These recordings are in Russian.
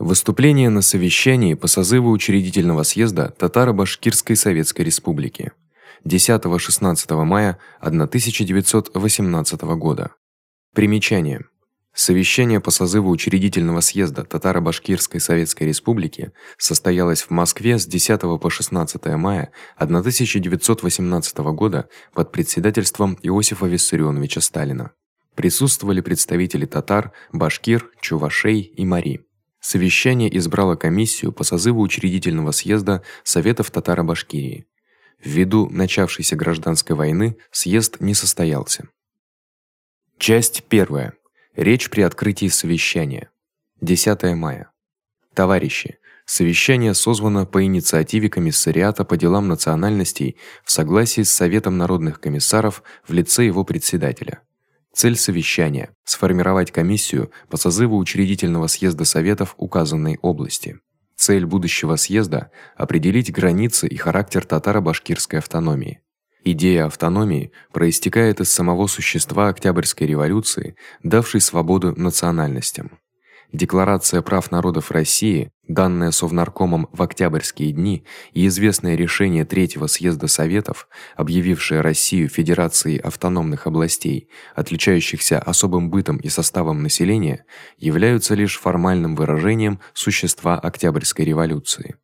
Выступление на совещании по созыву учредительного съезда Татаро-Башкирской Советской Республики 10-16 мая 1918 года. Примечание. Совещание по созыву учредительного съезда Татаро-Башкирской Советской Республики состоялось в Москве с 10 по 16 мая 1918 года под председательством Иосифа Виссарионовича Сталина. Присутствовали представители татар, башкир, чувашей и мари. Совещание избрало комиссию по созыву учредительного съезда Советов Татаро-Башкирии. Ввиду начавшейся гражданской войны съезд не состоялся. Часть первая. Речь при открытии совещания. 10 мая. Товарищи, совещание созвано по инициативе комиссариата по делам национальностей в согласии с Советом народных комиссаров в лице его председателя. Цель совещания сформировать комиссию по созыву учредительного съезда советов указанной области. Цель будущего съезда определить границы и характер татаро-башкирской автономии. Идея автономии проистекает из самого существа Октябрьской революции, давшей свободу национальностям. Декларация прав народов России, данная Совнаркомом в октябрьские дни, и известное решение Третьего съезда Советов, объявившее Россию федерацией автономных областей, отличающихся особым бытом и составом населения, являются лишь формальным выражением существа Октябрьской революции.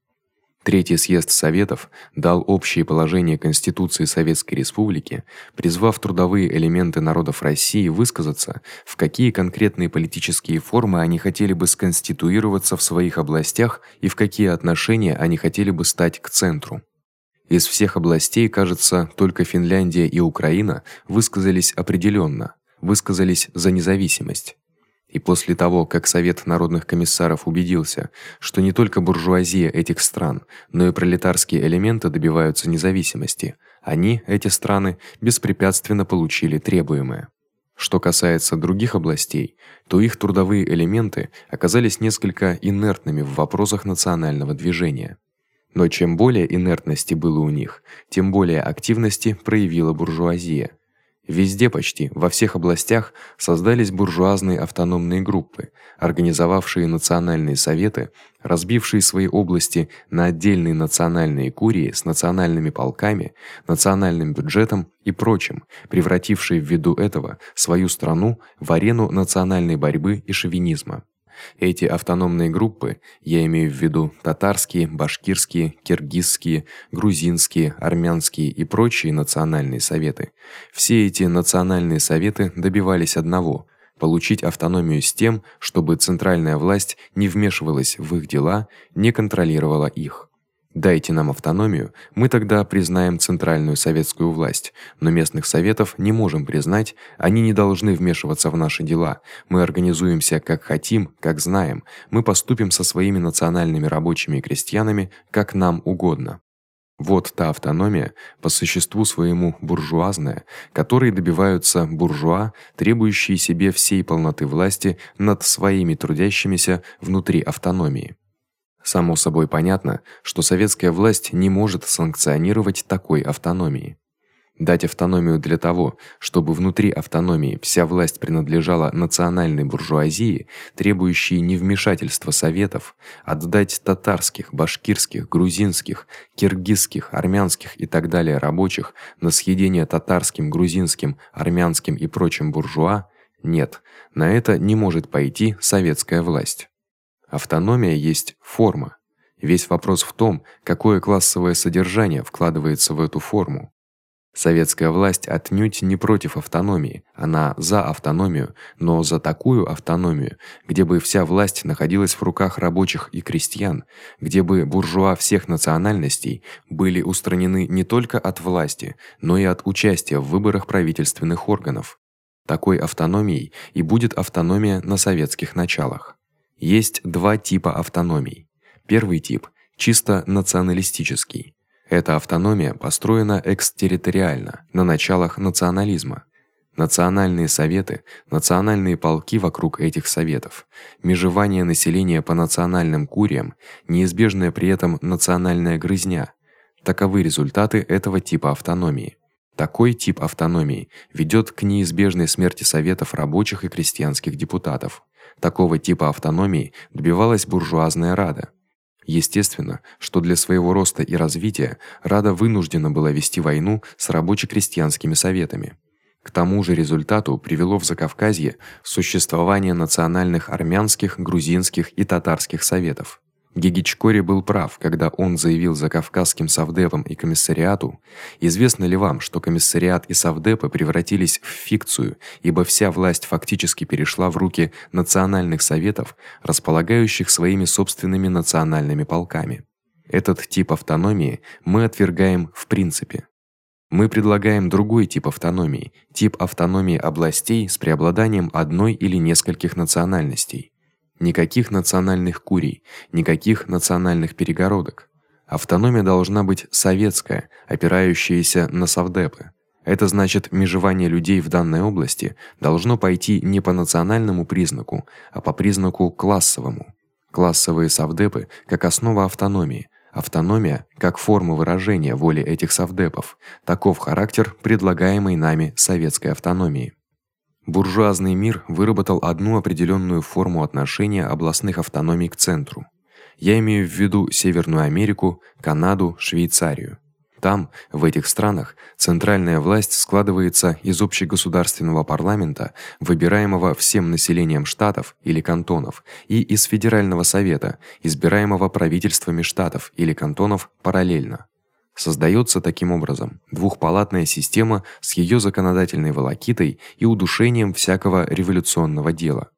Третий съезд Советов дал общие положения Конституции Советской Республики, призвав трудовые элементы народов России высказаться, в какие конкретные политические формы они хотели бы сконституироваться в своих областях и в какие отношения они хотели бы стать к центру. Из всех областей, кажется, только Финляндия и Украина высказались определённо, высказались за независимость. И после того, как Совет народных комиссаров убедился, что не только буржуазия этих стран, но и пролетарские элементы добиваются независимости, они, эти страны, беспрепятственно получили требуемое. Что касается других областей, то их трудовые элементы оказались несколько инертными в вопросах национального движения. Но чем более инертности было у них, тем более активности проявила буржуазия. Везде почти, во всех областях создались буржуазные автономные группы, организовавшие национальные советы, разбившие свои области на отдельные национальные курии с национальными полками, национальным бюджетом и прочим, превратившие ввиду этого свою страну в арену национальной борьбы и шовинизма. Эти автономные группы, я имею в виду татарские, башкирские, киргизские, грузинские, армянские и прочие национальные советы. Все эти национальные советы добивались одного получить автономию с тем, чтобы центральная власть не вмешивалась в их дела, не контролировала их. Дайте нам автономию, мы тогда признаем центральную советскую власть, но местных советов не можем признать, они не должны вмешиваться в наши дела. Мы организуемся как хотим, как знаем. Мы поступим со своими национальными рабочими и крестьянами, как нам угодно. Вот та автономия, по существу своему буржуазная, которой добиваются буржуа, требующие себе всей полноты власти над своими трудящимися внутри автономии. Само собой понятно, что советская власть не может санкционировать такой автономии. Дать автономию для того, чтобы внутри автономии вся власть принадлежала национальной буржуазии, требующей невмешательства советов, отдать татарских, башкирских, грузинских, киргизских, армянских и так далее рабочих на съедение татарским, грузинским, армянским и прочим буржуа, нет, на это не может пойти советская власть. Автономия есть форма. Весь вопрос в том, какое классовое содержание вкладывается в эту форму. Советская власть отнюдь не против автономии, она за автономию, но за такую автономию, где бы вся власть находилась в руках рабочих и крестьян, где бы буржуа всех национальностей были устранены не только от власти, но и от участия в выборах правительственных органов. Такой автономией и будет автономия на советских началах. Есть два типа автономий. Первый тип чисто националистический. Эта автономия построена экстерриториально, на началах национализма. Национальные советы, национальные полки вокруг этих советов, межевание населения по национальным куриям, неизбежная при этом национальная грызня таковы результаты этого типа автономии. Такой тип автономии ведёт к неизбежной смерти советов рабочих и крестьянских депутатов. Такого типа автономии добивалась буржуазная рада. Естественно, что для своего роста и развития рада вынуждена была вести войну с рабоче-крестьянскими советами. К тому же результату привело в Закавказье существование национальных армянских, грузинских и татарских советов. Гигичкори был прав, когда он заявил за Кавказским совдепом и комиссариату: "Известно ли вам, что комиссариат и совдепы превратились в фикцию, ибо вся власть фактически перешла в руки национальных советов, располагающих своими собственными национальными полками. Этот тип автономии мы отвергаем в принципе. Мы предлагаем другой тип автономии, тип автономии областей с преобладанием одной или нескольких национальностей. Никаких национальных курий, никаких национальных перегородок. Автономия должна быть советская, опирающаяся на совдепы. Это значит, межевание людей в данной области должно пойти не по национальному признаку, а по признаку классовому. Классовые совдепы как основа автономии, автономия как форма выражения воли этих совдепов. Таков характер предлагаемой нами советской автономии. Буржуазный мир выработал одну определённую форму отношения областных автономий к центру. Я имею в виду Северную Америку, Канаду, Швейцарию. Там, в этих странах, центральная власть складывается из общегосударственного парламента, выбираемого всем населением штатов или кантонов, и из федерального совета, избираемого правительствами штатов или кантонов параллельно. Создаётся таким образом двухпалатная система с её законодательной волокитой и удушением всякого революционного дела.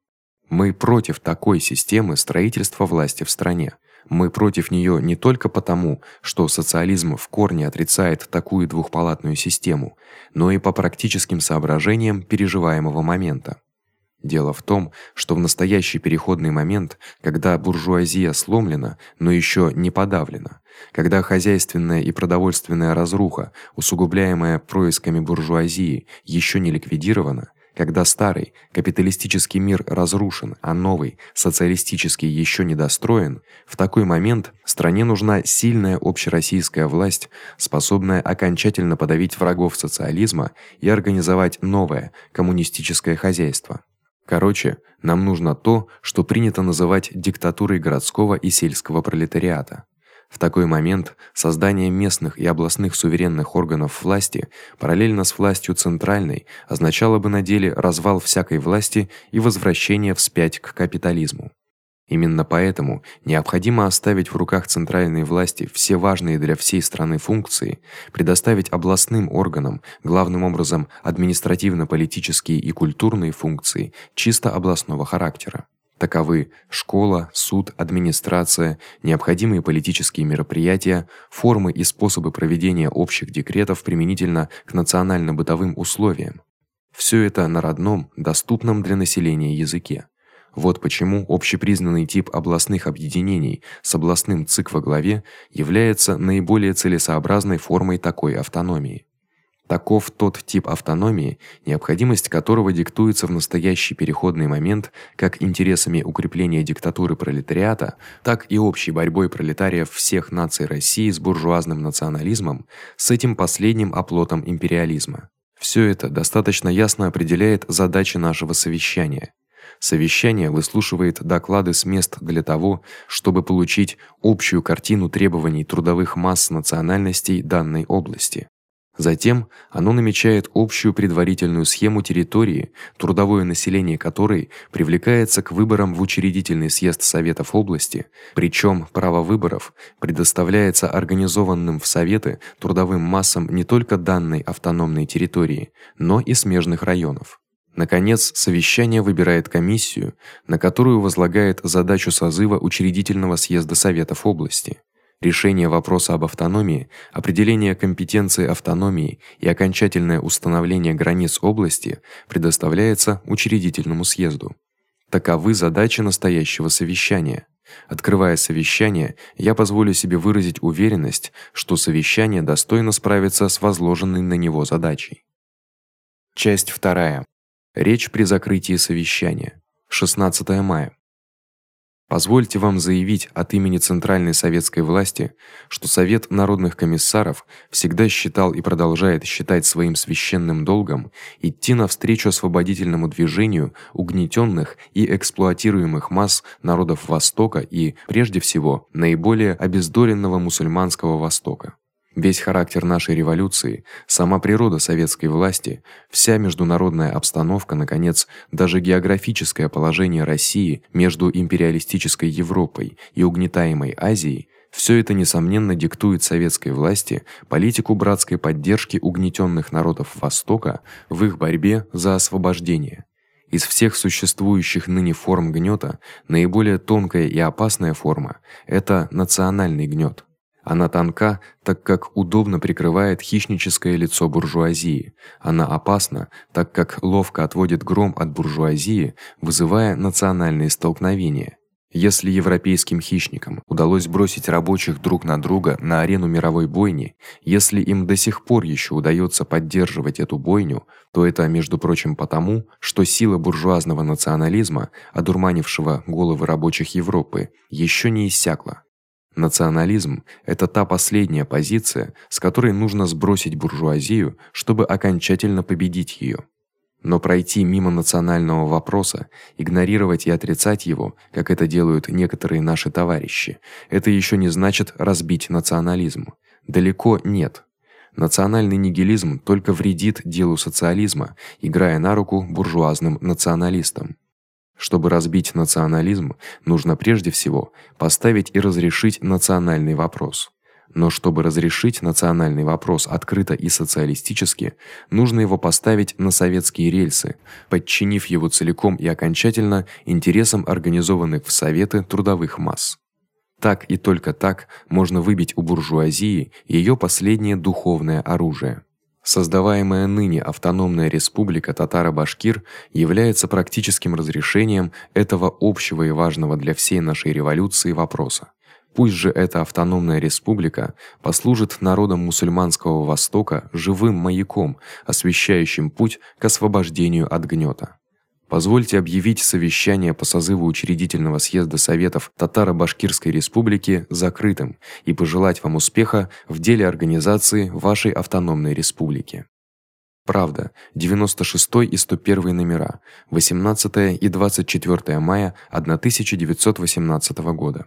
Мы против такой системы строительства власти в стране. Мы против неё не только потому, что социализм в корне отрицает такую двухпалатную систему, но и по практическим соображениям переживаемого момента. Дело в том, что в настоящий переходный момент, когда буржуазия сломлена, но ещё не подавлена, когда хозяйственная и продовольственная разруха, усугубляемая происками буржуазии, ещё не ликвидирована, когда старый капиталистический мир разрушен, а новый социалистический ещё не достроен, в такой момент стране нужна сильная общероссийская власть, способная окончательно подавить врагов социализма и организовать новое коммунистическое хозяйство. Короче, нам нужно то, что принято называть диктатурой городского и сельского пролетариата. В такой момент создание местных и областных суверенных органов власти параллельно с властью центральной означало бы на деле развал всякой власти и возвращение вспять к капитализму. Именно поэтому необходимо оставить в руках центральной власти все важные для всей страны функции, предоставить областным органам, главным образом административно-политические и культурные функции чисто областного характера. Таковы школа, суд, администрация, необходимые политические мероприятия, формы и способы проведения общих декретов применительно к национально-бытовым условиям. Всё это на родном, доступном для населения языке. Вот почему общепризнанный тип областных объединений с областным ЦИК главе является наиболее целесообразной формой такой автономии. Таков тот тип автономии, необходимость которого диктуется в настоящий переходный момент как интересами укрепления диктатуры пролетариата, так и общей борьбой пролетариев всех наций России с буржуазным национализмом, с этим последним оплотом империализма. Всё это достаточно ясно определяет задачи нашего совещания. Совещание выслушивает доклады с мест для того, чтобы получить общую картину требований трудовых масс национальностей данной области. Затем оно намечает общую предварительную схему территории, трудовое население которой привлекается к выборам в учредительный съезд советов области, причём право выборов предоставляется организованным в советы трудовым массам не только данной автономной территории, но и смежных районов. Наконец, совещание выбирает комиссию, на которую возлагает задачу созыва учредительного съезда советов области. Решение вопроса об автономии, определение компетенции автономии и окончательное установление границ области предоставляется учредительному съезду. Таковы задачи настоящего совещания. Открывая совещание, я позволю себе выразить уверенность, что совещание достойно справится с возложенной на него задачей. Часть вторая. Речь при закрытии совещания. 16 мая. Позвольте вам заявить от имени центральной советской власти, что Совет народных комиссаров всегда считал и продолжает считать своим священным долгом идти навстречу освободительному движению угнетённых и эксплуатируемых масс народов Востока и, прежде всего, наиболее обездоленного мусульманского Востока. Весь характер нашей революции, сама природа советской власти, вся международная обстановка, наконец, даже географическое положение России между империалистической Европой и угнетаемой Азией всё это несомненно диктует советской власти политику братской поддержки угнетённых народов Востока в их борьбе за освобождение. Из всех существующих ныне форм гнёта наиболее тонкая и опасная форма это национальный гнёт. Она тонка, так как удобно прикрывает хищническое лицо буржуазии. Она опасна, так как ловко отводит гром от буржуазии, вызывая национальные столкновения. Если европейским хищникам удалось бросить рабочих друг на друга на арену мировой бойни, если им до сих пор ещё удаётся поддерживать эту бойню, то это, между прочим, потому, что сила буржуазного национализма, одурманившего головы рабочих Европы, ещё не иссякла. Национализм это та последняя позиция, с которой нужно сбросить буржуазию, чтобы окончательно победить её. Но пройти мимо национального вопроса, игнорировать и отрицать его, как это делают некоторые наши товарищи, это ещё не значит разбить национализм. Далеко нет. Национальный нигилизм только вредит делу социализма, играя на руку буржуазным националистам. Чтобы разбить национализм, нужно прежде всего поставить и разрешить национальный вопрос. Но чтобы разрешить национальный вопрос открыто и социалистически, нужно его поставить на советские рельсы, подчинив его целиком и окончательно интересам организованных в советы трудовых масс. Так и только так можно выбить у буржуазии её последнее духовное оружие. Создаваемая ныне автономная республика Татаро-Башкир является практическим разрешением этого общего и важного для всей нашей революции вопроса. Пусть же эта автономная республика послужит народам мусульманского Востока живым маяком, освещающим путь к освобождению от гнёта. Позвольте объявить совещание по созыву учредительного съезда Советов Татаро-Башкирской Республики закрытым и пожелать вам успеха в деле организации вашей автономной республики. Правда, 96 и 101 номера, 18 и 24 мая 1918 года.